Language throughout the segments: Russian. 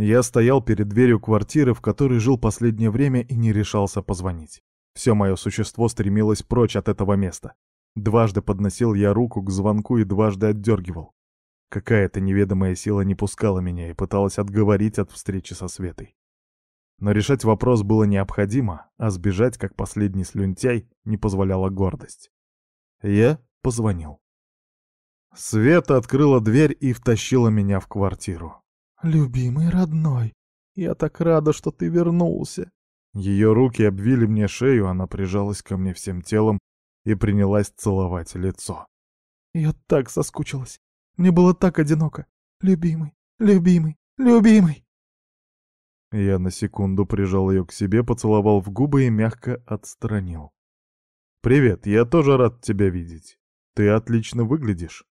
Я стоял перед дверью квартиры, в которой жил последнее время и не решался позвонить. Все мое существо стремилось прочь от этого места. Дважды подносил я руку к звонку и дважды отдергивал. Какая-то неведомая сила не пускала меня и пыталась отговорить от встречи со Светой. Но решать вопрос было необходимо, а сбежать, как последний слюнтяй, не позволяла гордость. Я позвонил. Света открыла дверь и втащила меня в квартиру. «Любимый родной, я так рада, что ты вернулся!» Ее руки обвили мне шею, она прижалась ко мне всем телом и принялась целовать лицо. «Я так соскучилась. Мне было так одиноко. Любимый, любимый, любимый!» Я на секунду прижал ее к себе, поцеловал в губы и мягко отстранил. «Привет, я тоже рад тебя видеть. Ты отлично выглядишь».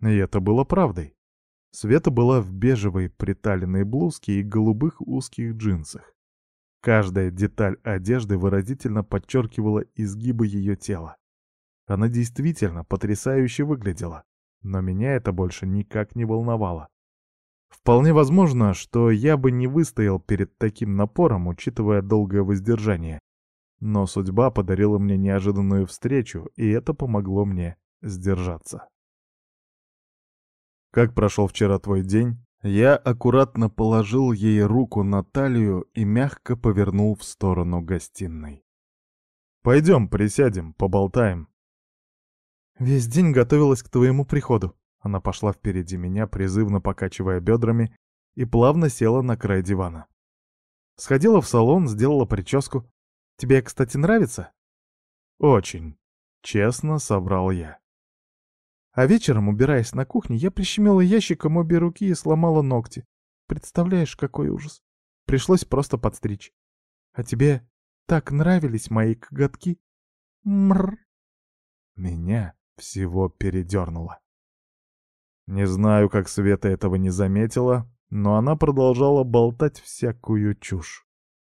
И это было правдой. Света была в бежевой приталенной блузке и голубых узких джинсах. Каждая деталь одежды выразительно подчеркивала изгибы ее тела. Она действительно потрясающе выглядела, но меня это больше никак не волновало. Вполне возможно, что я бы не выстоял перед таким напором, учитывая долгое воздержание. Но судьба подарила мне неожиданную встречу, и это помогло мне сдержаться. «Как прошел вчера твой день?» Я аккуратно положил ей руку на талию и мягко повернул в сторону гостиной. «Пойдем, присядем, поболтаем». «Весь день готовилась к твоему приходу». Она пошла впереди меня, призывно покачивая бедрами, и плавно села на край дивана. Сходила в салон, сделала прическу. «Тебе, кстати, нравится?» «Очень», — честно соврал я. А вечером, убираясь на кухне, я прищемила ящиком обе руки и сломала ногти. Представляешь, какой ужас. Пришлось просто подстричь. А тебе так нравились мои коготки? Мрр. Меня всего передернуло. Не знаю, как Света этого не заметила, но она продолжала болтать всякую чушь.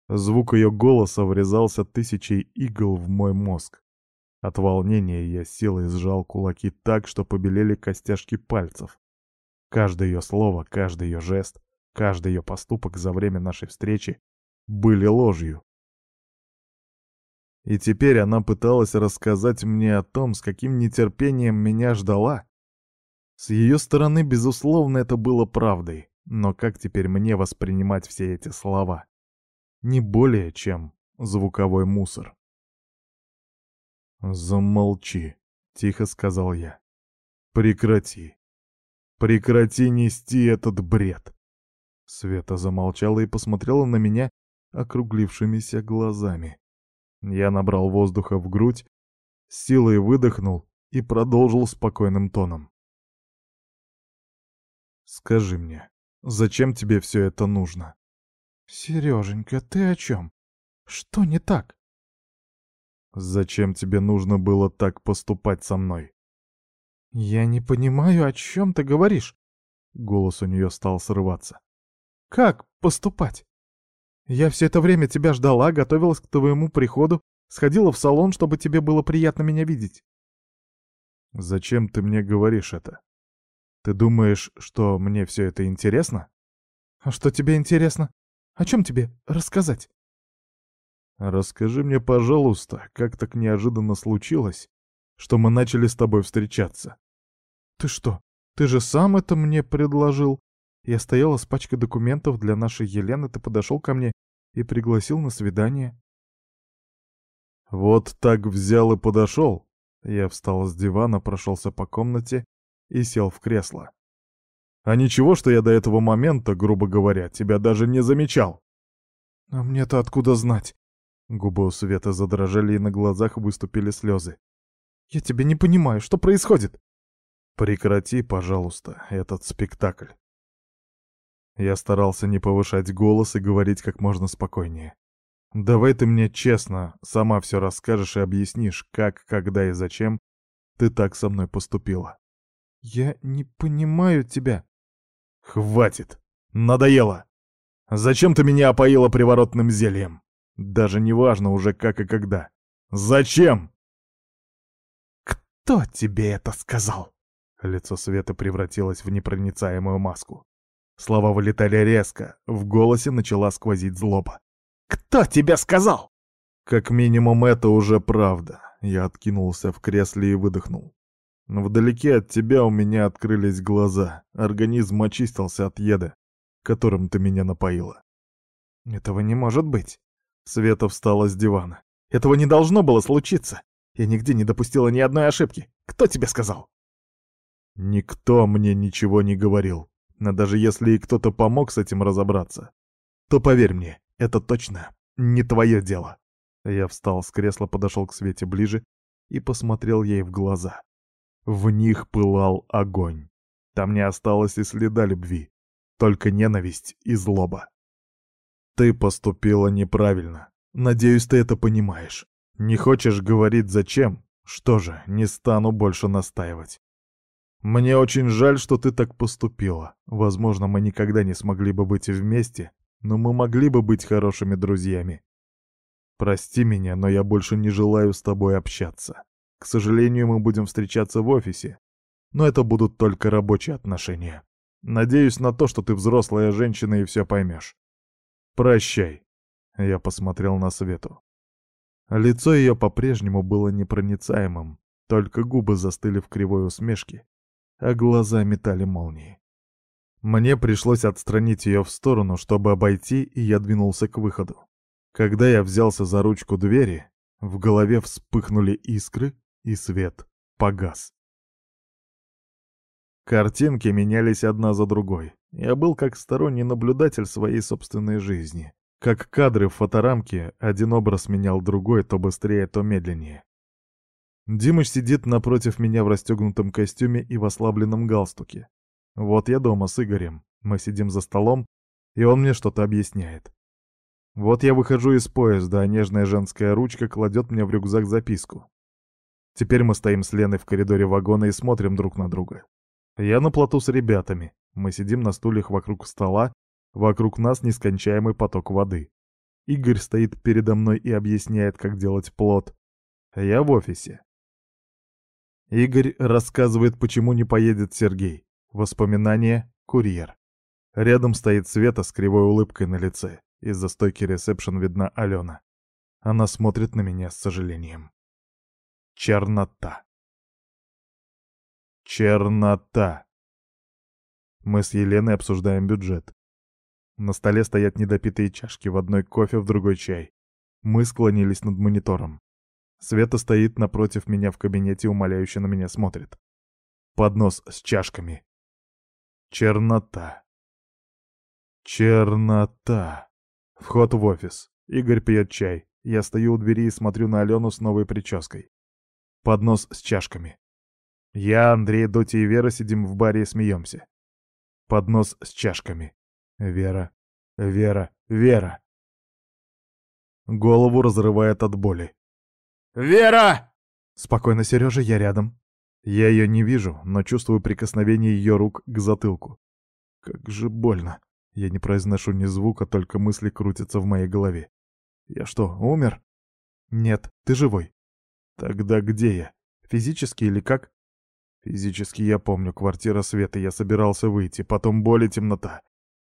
Звук ее голоса врезался тысячей игл в мой мозг. От волнения я силой сжал кулаки так, что побелели костяшки пальцев. Каждое ее слово, каждый ее жест, каждый ее поступок за время нашей встречи были ложью. И теперь она пыталась рассказать мне о том, с каким нетерпением меня ждала. С ее стороны, безусловно, это было правдой, но как теперь мне воспринимать все эти слова? Не более, чем звуковой мусор. «Замолчи», — тихо сказал я. «Прекрати. Прекрати нести этот бред». Света замолчала и посмотрела на меня округлившимися глазами. Я набрал воздуха в грудь, силой выдохнул и продолжил спокойным тоном. «Скажи мне, зачем тебе все это нужно?» «Сереженька, ты о чем? Что не так?» Зачем тебе нужно было так поступать со мной? Я не понимаю, о чем ты говоришь. Голос у нее стал срываться. Как поступать? Я все это время тебя ждала, готовилась к твоему приходу, сходила в салон, чтобы тебе было приятно меня видеть. Зачем ты мне говоришь это? Ты думаешь, что мне все это интересно? А что тебе интересно? О чем тебе рассказать? Расскажи мне, пожалуйста, как так неожиданно случилось, что мы начали с тобой встречаться? Ты что, ты же сам это мне предложил? Я стояла с пачкой документов для нашей Елены, ты подошел ко мне и пригласил на свидание. Вот так взял и подошел. Я встал с дивана, прошелся по комнате и сел в кресло. А ничего, что я до этого момента, грубо говоря, тебя даже не замечал. А мне-то откуда знать? Губы у Света задрожали, и на глазах выступили слезы. «Я тебя не понимаю, что происходит?» «Прекрати, пожалуйста, этот спектакль». Я старался не повышать голос и говорить как можно спокойнее. «Давай ты мне честно сама все расскажешь и объяснишь, как, когда и зачем ты так со мной поступила». «Я не понимаю тебя». «Хватит! Надоело! Зачем ты меня опоила приворотным зельем?» Даже не важно уже как и когда. Зачем? Кто тебе это сказал? Лицо Светы превратилось в непроницаемую маску. Слова вылетали резко, в голосе начала сквозить злоба. «Кто тебе сказал?» Как минимум это уже правда. Я откинулся в кресле и выдохнул. Вдалеке от тебя у меня открылись глаза, организм очистился от яда, которым ты меня напоила. Этого не может быть. Света встала с дивана. Этого не должно было случиться. Я нигде не допустила ни одной ошибки. Кто тебе сказал? Никто мне ничего не говорил. Но даже если и кто-то помог с этим разобраться, то поверь мне, это точно не твое дело. Я встал с кресла, подошел к Свете ближе и посмотрел ей в глаза. В них пылал огонь. Там не осталось и следа любви, только ненависть и злоба. Ты поступила неправильно. Надеюсь, ты это понимаешь. Не хочешь говорить зачем? Что же, не стану больше настаивать. Мне очень жаль, что ты так поступила. Возможно, мы никогда не смогли бы быть вместе, но мы могли бы быть хорошими друзьями. Прости меня, но я больше не желаю с тобой общаться. К сожалению, мы будем встречаться в офисе, но это будут только рабочие отношения. Надеюсь на то, что ты взрослая женщина и все поймешь. Прощай. Я посмотрел на Свету. Лицо ее по-прежнему было непроницаемым, только губы застыли в кривой усмешке, а глаза метали молнии. Мне пришлось отстранить ее в сторону, чтобы обойти, и я двинулся к выходу. Когда я взялся за ручку двери, в голове вспыхнули искры, и свет погас. Картинки менялись одна за другой. Я был как сторонний наблюдатель своей собственной жизни. Как кадры в фоторамке, один образ менял другой, то быстрее, то медленнее. Димыч сидит напротив меня в расстегнутом костюме и в ослабленном галстуке. Вот я дома с Игорем. Мы сидим за столом, и он мне что-то объясняет. Вот я выхожу из поезда, а нежная женская ручка кладет мне в рюкзак записку. Теперь мы стоим с Леной в коридоре вагона и смотрим друг на друга. Я на плоту с ребятами. Мы сидим на стульях вокруг стола, вокруг нас нескончаемый поток воды. Игорь стоит передо мной и объясняет, как делать плод. Я в офисе. Игорь рассказывает, почему не поедет Сергей. Воспоминания — курьер. Рядом стоит Света с кривой улыбкой на лице. Из-за стойки ресепшн видна Алена. Она смотрит на меня с сожалением. Чернота. Чернота. Мы с Еленой обсуждаем бюджет. На столе стоят недопитые чашки, в одной кофе, в другой чай. Мы склонились над монитором. Света стоит напротив меня в кабинете, умоляюще на меня смотрит. Поднос с чашками. Чернота. Чернота. Вход в офис. Игорь пьет чай. Я стою у двери и смотрю на Алену с новой прической поднос с чашками. Я, Андрей, Доти и Вера сидим в баре и смеемся. Поднос с чашками. Вера, Вера, Вера. Голову разрывает от боли. «Вера!» Спокойно, Сережа, я рядом. Я ее не вижу, но чувствую прикосновение ее рук к затылку. Как же больно. Я не произношу ни звука, только мысли крутятся в моей голове. Я что, умер? Нет, ты живой. Тогда где я? Физически или как? Физически я помню, квартира Света, я собирался выйти, потом боль и темнота.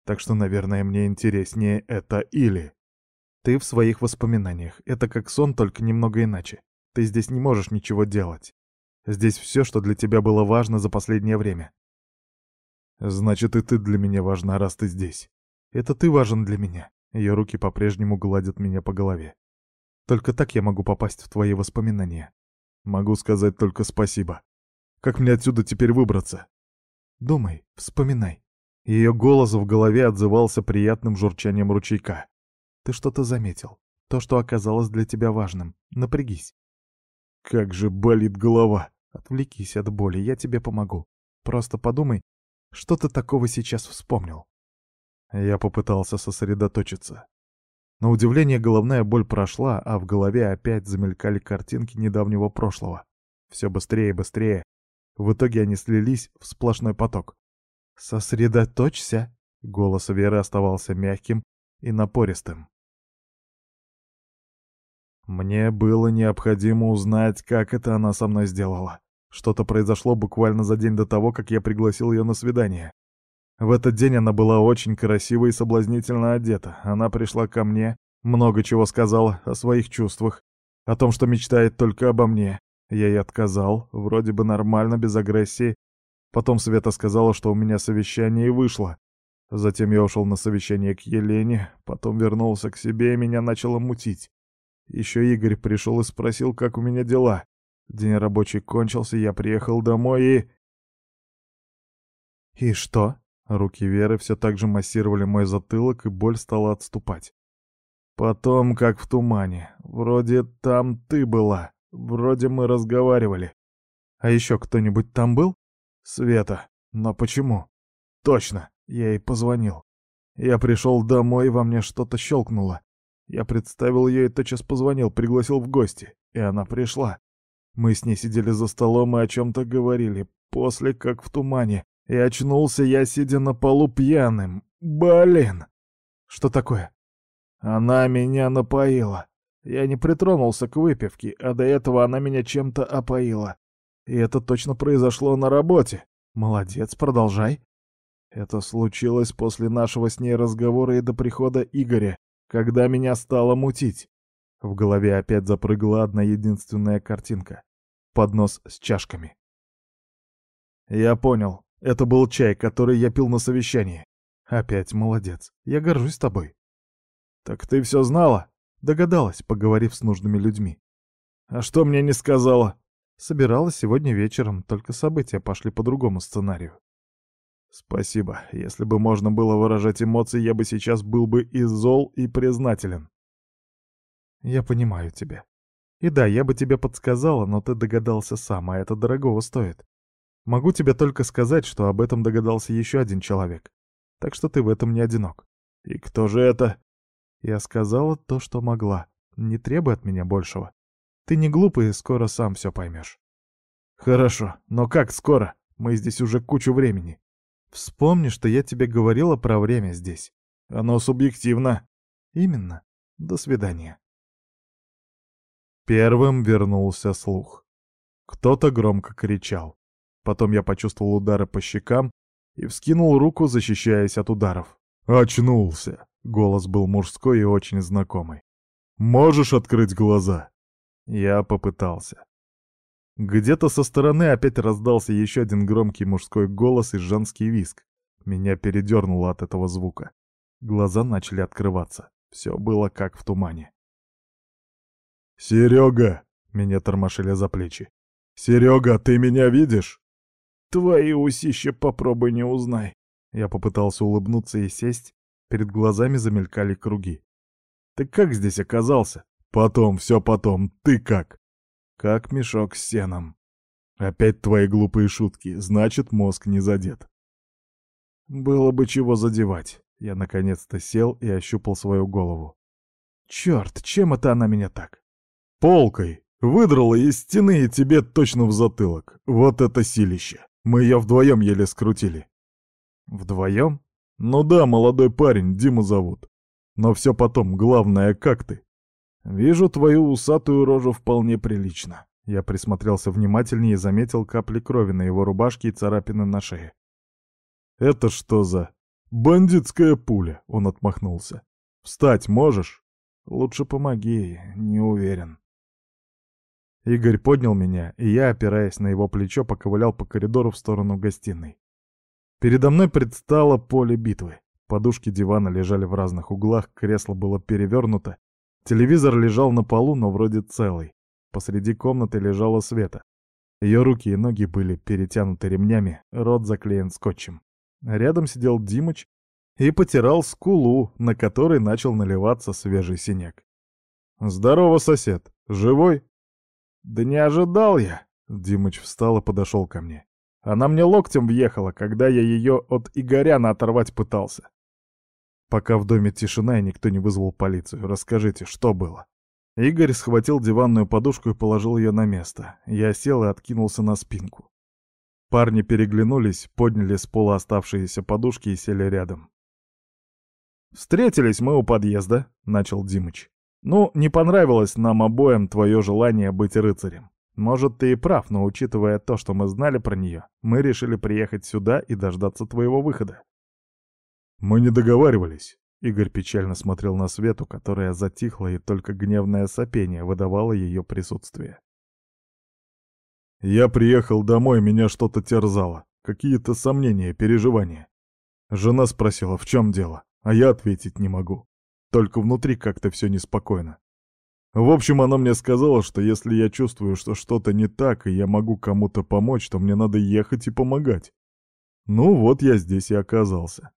Так что, наверное, мне интереснее это или... Ты в своих воспоминаниях. Это как сон, только немного иначе. Ты здесь не можешь ничего делать. Здесь все, что для тебя было важно за последнее время. Значит, и ты для меня важна, раз ты здесь. Это ты важен для меня. Ее руки по-прежнему гладят меня по голове. Только так я могу попасть в твои воспоминания. Могу сказать только спасибо. Как мне отсюда теперь выбраться? Думай, вспоминай. Ее голос в голове отзывался приятным журчанием ручейка. Ты что-то заметил. То, что оказалось для тебя важным. Напрягись. Как же болит голова. Отвлекись от боли, я тебе помогу. Просто подумай, что ты такого сейчас вспомнил. Я попытался сосредоточиться. На удивление головная боль прошла, а в голове опять замелькали картинки недавнего прошлого. Все быстрее и быстрее. В итоге они слились в сплошной поток. «Сосредоточься!» — голос Веры оставался мягким и напористым. Мне было необходимо узнать, как это она со мной сделала. Что-то произошло буквально за день до того, как я пригласил ее на свидание. В этот день она была очень красиво и соблазнительно одета. Она пришла ко мне, много чего сказала о своих чувствах, о том, что мечтает только обо мне. Я ей отказал, вроде бы нормально, без агрессии. Потом Света сказала, что у меня совещание и вышло. Затем я ушел на совещание к Елене, потом вернулся к себе и меня начало мутить. Еще Игорь пришел и спросил, как у меня дела. День рабочий кончился, я приехал домой и... «И что?» Руки Веры все так же массировали мой затылок, и боль стала отступать. Потом, как в тумане. Вроде там ты была. Вроде мы разговаривали. А еще кто-нибудь там был? Света. Но почему? Точно. Я ей позвонил. Я пришел домой, во мне что-то щелкнуло. Я представил ее и тотчас позвонил, пригласил в гости. И она пришла. Мы с ней сидели за столом и о чем-то говорили. После, как в тумане. И очнулся я, сидя на полу пьяным. Блин! Что такое? Она меня напоила. Я не притронулся к выпивке, а до этого она меня чем-то опоила. И это точно произошло на работе. Молодец, продолжай. Это случилось после нашего с ней разговора и до прихода Игоря, когда меня стало мутить. В голове опять запрыгала одна единственная картинка. Поднос с чашками. Я понял. Это был чай, который я пил на совещании. Опять молодец. Я горжусь тобой. «Так ты все знала?» Догадалась, поговорив с нужными людьми. «А что мне не сказала?» Собиралась сегодня вечером, только события пошли по другому сценарию. «Спасибо. Если бы можно было выражать эмоции, я бы сейчас был бы и зол, и признателен». «Я понимаю тебя. И да, я бы тебе подсказала, но ты догадался сам, а это дорогого стоит. Могу тебе только сказать, что об этом догадался еще один человек. Так что ты в этом не одинок». «И кто же это?» Я сказала то, что могла. Не требуй от меня большего. Ты не глупый скоро сам все поймешь. Хорошо, но как скоро? Мы здесь уже кучу времени. Вспомни, что я тебе говорила про время здесь. Оно субъективно. Именно. До свидания. Первым вернулся слух. Кто-то громко кричал. Потом я почувствовал удары по щекам и вскинул руку, защищаясь от ударов. Очнулся. Голос был мужской и очень знакомый. «Можешь открыть глаза?» Я попытался. Где-то со стороны опять раздался еще один громкий мужской голос и женский виск. Меня передернуло от этого звука. Глаза начали открываться. Все было как в тумане. «Серега!» — меня тормошили за плечи. «Серега, ты меня видишь?» «Твои усища попробуй не узнай». Я попытался улыбнуться и сесть, Перед глазами замелькали круги. «Ты как здесь оказался?» «Потом, все потом. Ты как?» «Как мешок с сеном». «Опять твои глупые шутки. Значит, мозг не задет». «Было бы чего задевать». Я наконец-то сел и ощупал свою голову. «Черт, чем это она меня так?» «Полкой. Выдрала из стены и тебе точно в затылок. Вот это силище. Мы ее вдвоем еле скрутили». «Вдвоем?» «Ну да, молодой парень, Дима зовут. Но все потом, главное, как ты?» «Вижу твою усатую рожу вполне прилично». Я присмотрелся внимательнее и заметил капли крови на его рубашке и царапины на шее. «Это что за...» «Бандитская пуля», — он отмахнулся. «Встать можешь?» «Лучше помоги, не уверен». Игорь поднял меня, и я, опираясь на его плечо, поковылял по коридору в сторону гостиной. Передо мной предстало поле битвы. Подушки дивана лежали в разных углах, кресло было перевернуто. Телевизор лежал на полу, но вроде целый. Посреди комнаты лежала Света. Ее руки и ноги были перетянуты ремнями, рот заклеен скотчем. Рядом сидел Димыч и потирал скулу, на которой начал наливаться свежий синяк. «Здорово, сосед! Живой?» «Да не ожидал я!» Димыч встал и подошел ко мне. Она мне локтем въехала, когда я ее от Игоряна оторвать пытался. Пока в доме тишина и никто не вызвал полицию, расскажите, что было? Игорь схватил диванную подушку и положил ее на место. Я сел и откинулся на спинку. Парни переглянулись, подняли с пола оставшиеся подушки и сели рядом. «Встретились мы у подъезда», — начал Димыч. «Ну, не понравилось нам обоим твое желание быть рыцарем. Может, ты и прав, но учитывая то, что мы знали про нее, мы решили приехать сюда и дождаться твоего выхода. Мы не договаривались. Игорь печально смотрел на Свету, которая затихла, и только гневное сопение выдавало ее присутствие. Я приехал домой, меня что-то терзало. Какие-то сомнения, переживания. Жена спросила, в чем дело, а я ответить не могу. Только внутри как-то все неспокойно. В общем, она мне сказала, что если я чувствую, что что-то не так, и я могу кому-то помочь, то мне надо ехать и помогать. Ну вот я здесь и оказался.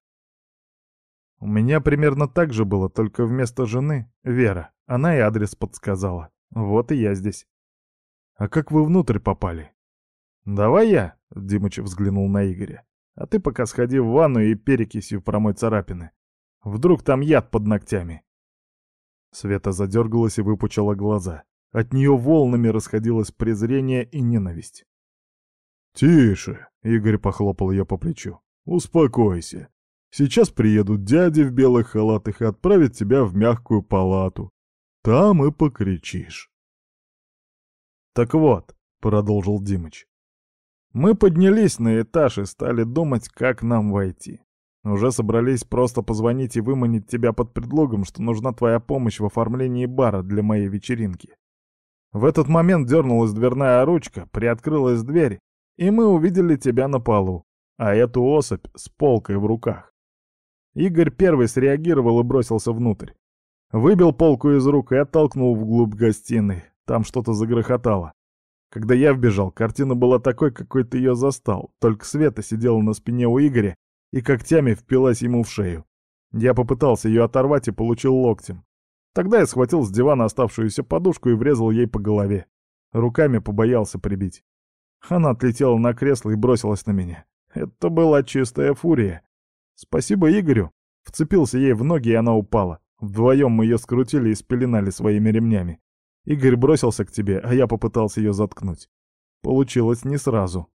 У меня примерно так же было, только вместо жены — Вера. Она и адрес подсказала. Вот и я здесь. А как вы внутрь попали? Давай я, — Димыч взглянул на Игоря. А ты пока сходи в ванну и перекисью промой царапины. Вдруг там яд под ногтями. Света задергалась и выпучила глаза. От нее волнами расходилось презрение и ненависть. «Тише!» — Игорь похлопал ее по плечу. «Успокойся. Сейчас приедут дяди в белых халатах и отправят тебя в мягкую палату. Там и покричишь». «Так вот», — продолжил Димыч, — «мы поднялись на этаж и стали думать, как нам войти. Уже собрались просто позвонить и выманить тебя под предлогом, что нужна твоя помощь в оформлении бара для моей вечеринки. В этот момент дернулась дверная ручка, приоткрылась дверь, и мы увидели тебя на полу, а эту особь с полкой в руках. Игорь первый среагировал и бросился внутрь. Выбил полку из рук и оттолкнул вглубь гостиной. Там что-то загрохотало. Когда я вбежал, картина была такой, какой ты ее застал, только Света сидела на спине у Игоря и когтями впилась ему в шею. Я попытался ее оторвать и получил локтем. Тогда я схватил с дивана оставшуюся подушку и врезал ей по голове. Руками побоялся прибить. Она отлетела на кресло и бросилась на меня. Это была чистая фурия. Спасибо Игорю. Вцепился ей в ноги, и она упала. Вдвоем мы ее скрутили и спеленали своими ремнями. Игорь бросился к тебе, а я попытался ее заткнуть. Получилось не сразу.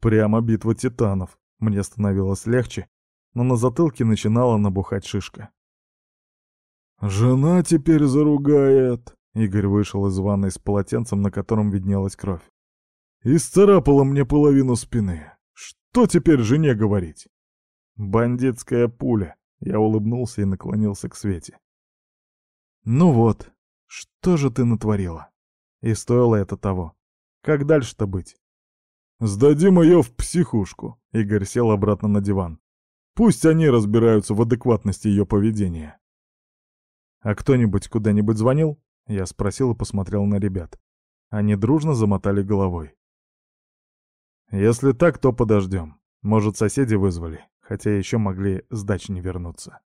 Прямо битва титанов. Мне становилось легче, но на затылке начинала набухать шишка. «Жена теперь заругает!» Игорь вышел из ванной с полотенцем, на котором виднелась кровь. «И сцарапала мне половину спины. Что теперь жене говорить?» «Бандитская пуля!» Я улыбнулся и наклонился к Свете. «Ну вот, что же ты натворила? И стоило это того. Как дальше-то быть?» «Сдадим ее в психушку», — Игорь сел обратно на диван. «Пусть они разбираются в адекватности ее поведения». «А кто-нибудь куда-нибудь звонил?» — я спросил и посмотрел на ребят. Они дружно замотали головой. «Если так, то подождем. Может, соседи вызвали, хотя еще могли с дач не вернуться».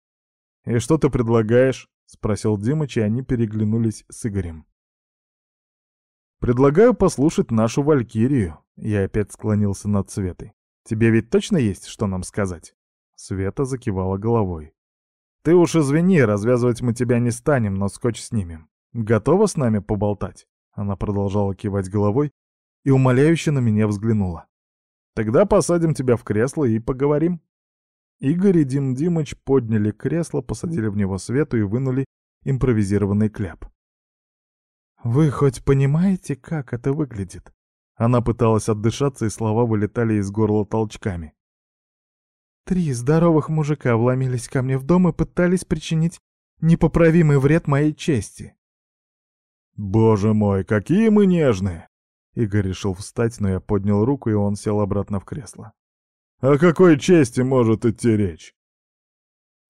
«И что ты предлагаешь?» — спросил Димыч, и они переглянулись с Игорем. «Предлагаю послушать нашу Валькирию», я опять склонился над Светой. «Тебе ведь точно есть, что нам сказать?» Света закивала головой. «Ты уж извини, развязывать мы тебя не станем, но скотч снимем. Готова с нами поболтать?» Она продолжала кивать головой и умоляюще на меня взглянула. «Тогда посадим тебя в кресло и поговорим». Игорь и Дим Димыч подняли кресло, посадили в него Свету и вынули импровизированный кляп. «Вы хоть понимаете, как это выглядит?» Она пыталась отдышаться, и слова вылетали из горла толчками. «Три здоровых мужика вломились ко мне в дом и пытались причинить непоправимый вред моей чести». «Боже мой, какие мы нежные!» Игорь решил встать, но я поднял руку, и он сел обратно в кресло. «О какой чести может идти речь?»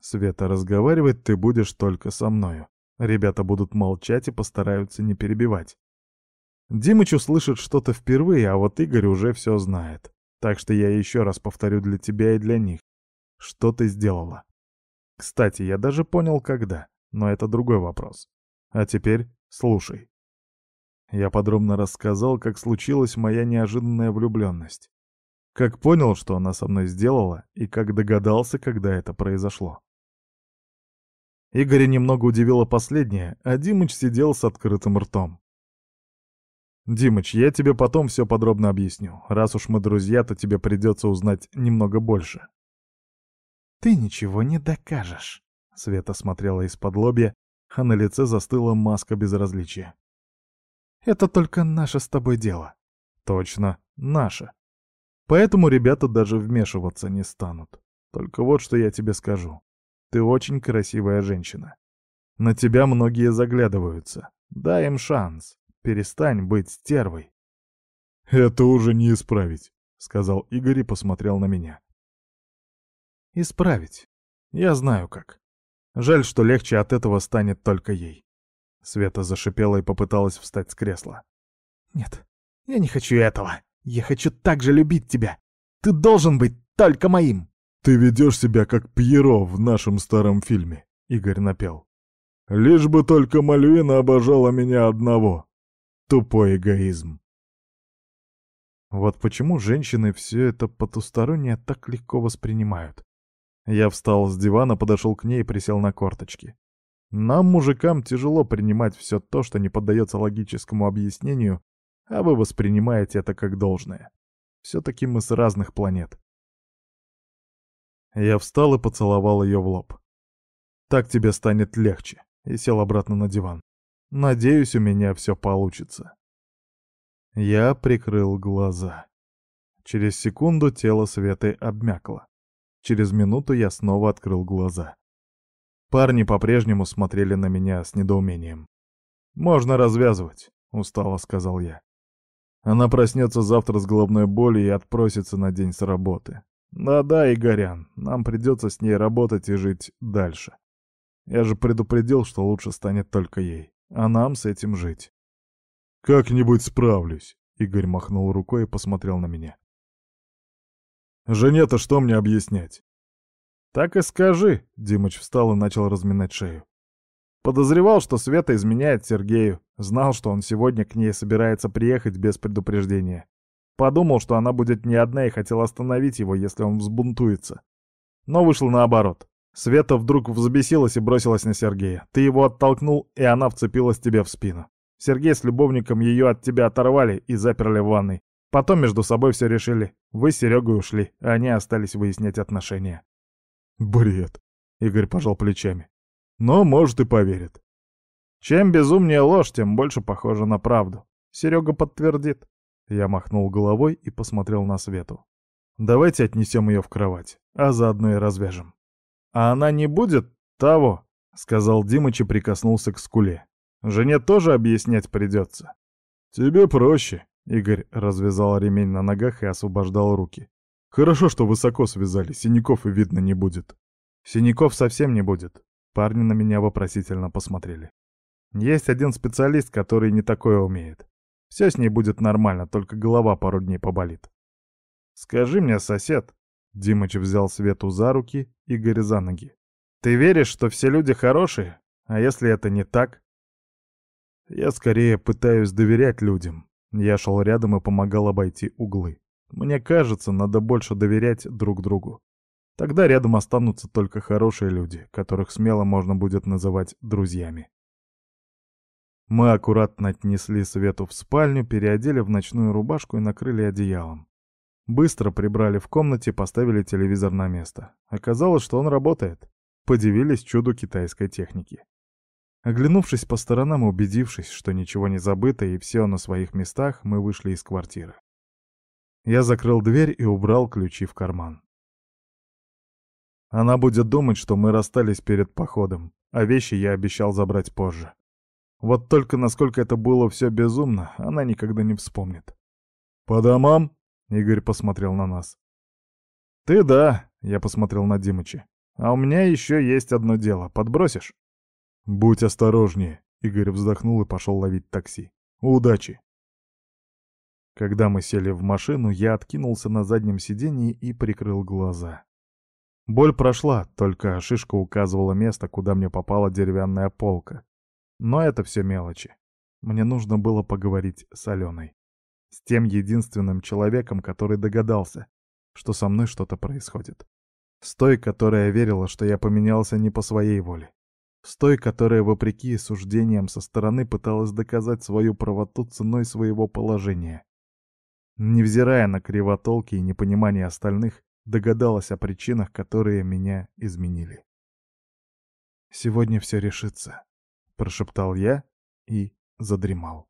«Света, разговаривать ты будешь только со мною. Ребята будут молчать и постараются не перебивать. Димыч услышит что-то впервые, а вот Игорь уже все знает. Так что я еще раз повторю для тебя и для них. Что ты сделала? Кстати, я даже понял, когда, но это другой вопрос. А теперь слушай. Я подробно рассказал, как случилась моя неожиданная влюбленность. Как понял, что она со мной сделала, и как догадался, когда это произошло. Игоря немного удивило последнее, а Димыч сидел с открытым ртом. «Димыч, я тебе потом все подробно объясню. Раз уж мы друзья, то тебе придется узнать немного больше». «Ты ничего не докажешь», — Света смотрела из-под лобья, а на лице застыла маска безразличия. «Это только наше с тобой дело». «Точно, наше. Поэтому ребята даже вмешиваться не станут. Только вот что я тебе скажу. Ты очень красивая женщина. На тебя многие заглядываются. Дай им шанс. Перестань быть стервой. Это уже не исправить, сказал Игорь и посмотрел на меня. Исправить. Я знаю как. Жаль, что легче от этого станет только ей. Света зашипела и попыталась встать с кресла. «Нет, я не хочу этого. Я хочу так же любить тебя. Ты должен быть только моим!» «Ты ведешь себя как Пьеро в нашем старом фильме», — Игорь напел. «Лишь бы только Мальвина обожала меня одного. Тупой эгоизм». Вот почему женщины все это потустороннее так легко воспринимают. Я встал с дивана, подошел к ней и присел на корточки. Нам, мужикам, тяжело принимать все то, что не поддается логическому объяснению, а вы воспринимаете это как должное. Все-таки мы с разных планет. Я встал и поцеловал ее в лоб. «Так тебе станет легче», и сел обратно на диван. «Надеюсь, у меня все получится». Я прикрыл глаза. Через секунду тело Светы обмякло. Через минуту я снова открыл глаза. Парни по-прежнему смотрели на меня с недоумением. «Можно развязывать», — устало сказал я. Она проснется завтра с головной болью и отпросится на день с работы. Да-да, Игорян, нам придется с ней работать и жить дальше. Я же предупредил, что лучше станет только ей, а нам с этим жить. «Как-нибудь справлюсь», — Игорь махнул рукой и посмотрел на меня. Жене-то что мне объяснять? Так и скажи, Димыч встал и начал разминать шею. Подозревал, что Света изменяет Сергею. Знал, что он сегодня к ней собирается приехать без предупреждения. Подумал, что она будет не одна и хотел остановить его, если он взбунтуется. Но вышло наоборот. Света вдруг взбесилась и бросилась на Сергея. Ты его оттолкнул, и она вцепилась тебе в спину. Сергей с любовником ее от тебя оторвали и заперли в ванной. Потом между собой все решили. Вы с Серегой ушли, а они остались выяснять отношения. Бред. Игорь пожал плечами. Но, может, и поверит. Чем безумнее ложь, тем больше похоже на правду. Серега подтвердит. Я махнул головой и посмотрел на Свету. Давайте отнесем ее в кровать, а заодно и развяжем. А она не будет того, сказал Димыч и прикоснулся к скуле. Жене тоже объяснять придется. Тебе проще, Игорь развязал ремень на ногах и освобождал руки. «Хорошо, что высоко связали, синяков и видно не будет». «Синяков совсем не будет». Парни на меня вопросительно посмотрели. «Есть один специалист, который не такое умеет. Все с ней будет нормально, только голова пару дней поболит». «Скажи мне, сосед...» Димыч взял Свету за руки, Игорь за ноги. «Ты веришь, что все люди хорошие? А если это не так?» «Я скорее пытаюсь доверять людям, я шел рядом и помогал обойти углы. Мне кажется, надо больше доверять друг другу. Тогда рядом останутся только хорошие люди, которых смело можно будет называть друзьями. Мы аккуратно отнесли Свету в спальню, переодели в ночную рубашку и накрыли одеялом. Быстро прибрали в комнате, поставили телевизор на место. Оказалось, что он работает. Подивились чуду китайской техники. Оглянувшись по сторонам убедившись, что ничего не забыто и все на своих местах, мы вышли из квартиры. Я закрыл дверь и убрал ключи в карман. Она будет думать, что мы расстались перед походом, а вещи я обещал забрать позже. Вот только насколько это было все безумно, она никогда не вспомнит. «По домам?» — Игорь посмотрел на нас. «Ты да», — я посмотрел на Димыча. «А у меня еще есть одно дело. Подбросишь?» «Будь осторожнее», — Игорь вздохнул и пошел ловить такси. «Удачи!» Когда мы сели в машину, я откинулся на заднем сиденье и прикрыл глаза. Боль прошла, только шишка указывала место, куда мне попала деревянная полка. Но это все мелочи. Мне нужно было поговорить с Аленой. С тем единственным человеком, который догадался, что со мной что-то происходит. С той, которая верила, что я поменялся не по своей воле. С той, которая, вопреки суждениям со стороны, пыталась доказать свою правоту ценой своего положения. Невзирая на кривотолки и непонимание остальных, догадалась о причинах, которые меня изменили. «Сегодня все решится», — прошептал я и задремал.